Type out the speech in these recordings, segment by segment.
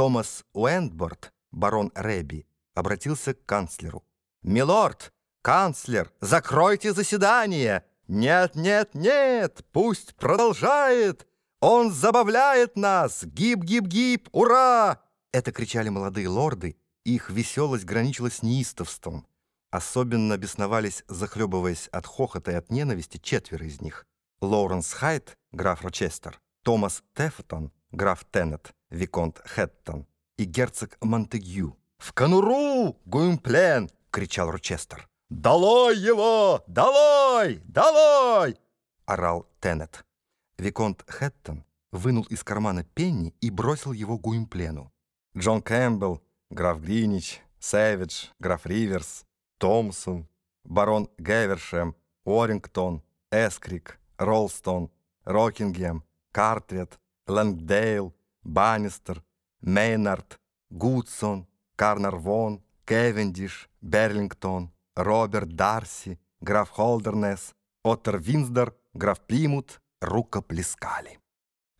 Томас Уэндборд, барон Рэби, обратился к канцлеру. «Милорд, канцлер, закройте заседание! Нет, нет, нет, пусть продолжает! Он забавляет нас! Гиб-гиб-гиб! Ура!» Это кричали молодые лорды, их веселость граничила с неистовством. Особенно бесновались, захлебываясь от хохота и от ненависти, четверо из них. Лоуренс Хайт, граф Рочестер, Томас Тефтон, граф Теннет, виконт Хэттон и герцог Монтегю. «В конуру, Гуимплен!» — кричал Рочестер. «Долой его! Долой! Долой!» — орал Теннет. Виконт Хэттон вынул из кармана пенни и бросил его Гуимплену. Джон Кэмпбелл, граф Гринич, Сэвидж, граф Риверс, Томпсон, барон Гевершем, Уоррингтон, Эскрик, Ролстон, Рокингем, Картрет, Лэнгдейл, Баннистер, Мейнард, Гудсон, Карнарвон, Кевендиш, Берлингтон, Роберт Дарси, граф Холдернес, Оттер Винсдор, граф Плимут рукоплескали.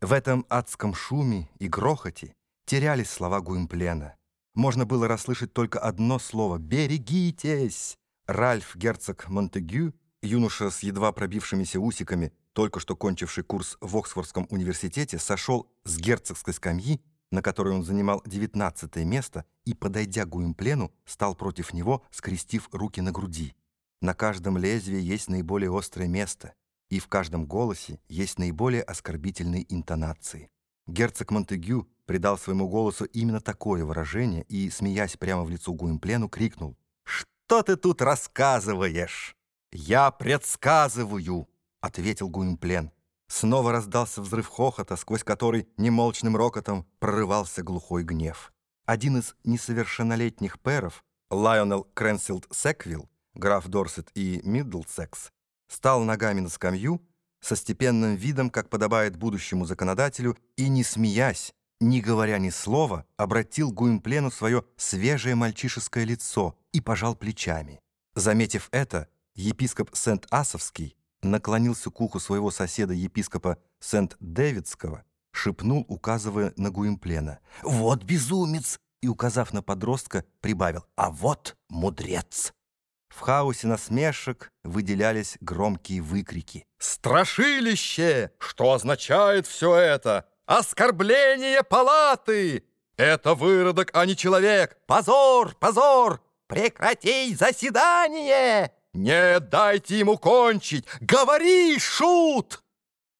В этом адском шуме и грохоте терялись слова Гуимплена. Можно было расслышать только одно слово «Берегитесь!». Ральф, герцог Монтегю, юноша с едва пробившимися усиками, только что кончивший курс в Оксфордском университете, сошел с герцогской скамьи, на которой он занимал девятнадцатое место, и, подойдя к Гуимплену, стал против него, скрестив руки на груди. На каждом лезвии есть наиболее острое место, и в каждом голосе есть наиболее оскорбительные интонации. Герцог Монтегю придал своему голосу именно такое выражение и, смеясь прямо в лицо Гуимплену, крикнул «Что ты тут рассказываешь?» «Я предсказываю!» — ответил Гуимплен. Снова раздался взрыв хохота, сквозь который немолчным рокотом прорывался глухой гнев. Один из несовершеннолетних пэров, Лайонел Кренсилд Секвилл, граф Дорсет и Миддлсекс, стал ногами на скамью, со степенным видом, как подобает будущему законодателю, и, не смеясь, не говоря ни слова, обратил Гуимплену свое свежее мальчишеское лицо и пожал плечами. Заметив это, епископ Сент-Асовский наклонился к уху своего соседа епископа Сент-Дэвидского, шепнул, указывая на Гуимплена. «Вот безумец!» и, указав на подростка, прибавил «А вот мудрец!» В хаосе насмешек выделялись громкие выкрики. «Страшилище! Что означает все это? Оскорбление палаты! Это выродок, а не человек! Позор! Позор! Прекратить заседание!» «Не дайте ему кончить! Говори, шут!»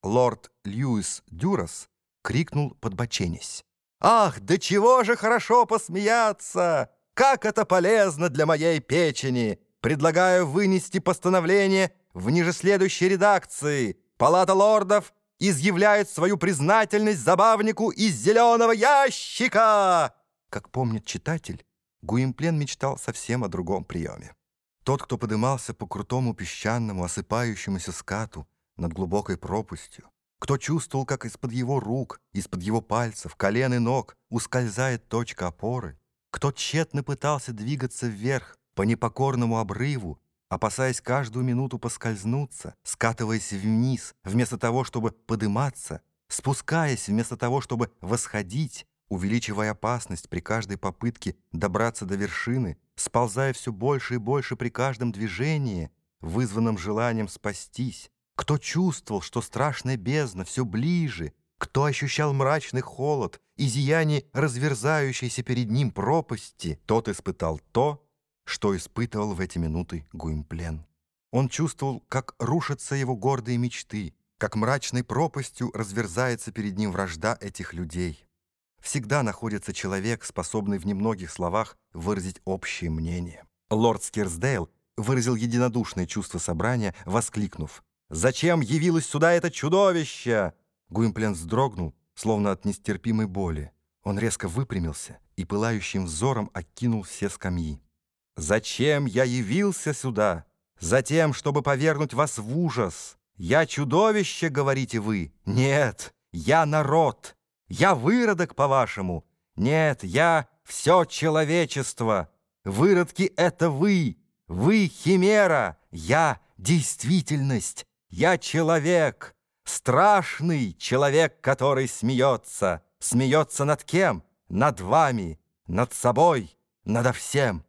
Лорд Льюис Дюрас крикнул, подбоченясь. «Ах, да чего же хорошо посмеяться! Как это полезно для моей печени! Предлагаю вынести постановление в ниже следующей редакции. Палата лордов изъявляет свою признательность забавнику из зеленого ящика!» Как помнит читатель, Гуимплен мечтал совсем о другом приеме. Тот, кто подымался по крутому песчаному, осыпающемуся скату над глубокой пропастью, кто чувствовал, как из-под его рук, из-под его пальцев, колен и ног ускользает точка опоры, кто тщетно пытался двигаться вверх по непокорному обрыву, опасаясь каждую минуту поскользнуться, скатываясь вниз, вместо того, чтобы подыматься, спускаясь вместо того, чтобы восходить, увеличивая опасность при каждой попытке добраться до вершины, сползая все больше и больше при каждом движении, вызванном желанием спастись, кто чувствовал, что страшная бездна все ближе, кто ощущал мрачный холод и зияние разверзающейся перед ним пропасти, тот испытал то, что испытывал в эти минуты Гуимплен. Он чувствовал, как рушатся его гордые мечты, как мрачной пропастью разверзается перед ним вражда этих людей. Всегда находится человек, способный в немногих словах выразить общее мнение. Лорд Скирсдейл выразил единодушное чувство собрания, воскликнув «Зачем явилось сюда это чудовище?» Гуимплен вздрогнул, словно от нестерпимой боли. Он резко выпрямился и пылающим взором окинул все скамьи. «Зачем я явился сюда? Затем, чтобы повергнуть вас в ужас. Я чудовище, говорите вы? Нет, я народ». Я выродок, по-вашему? Нет, я все человечество. Выродки — это вы. Вы — химера. Я — действительность. Я человек. Страшный человек, который смеется. Смеется над кем? над вами, над собой, надо всем.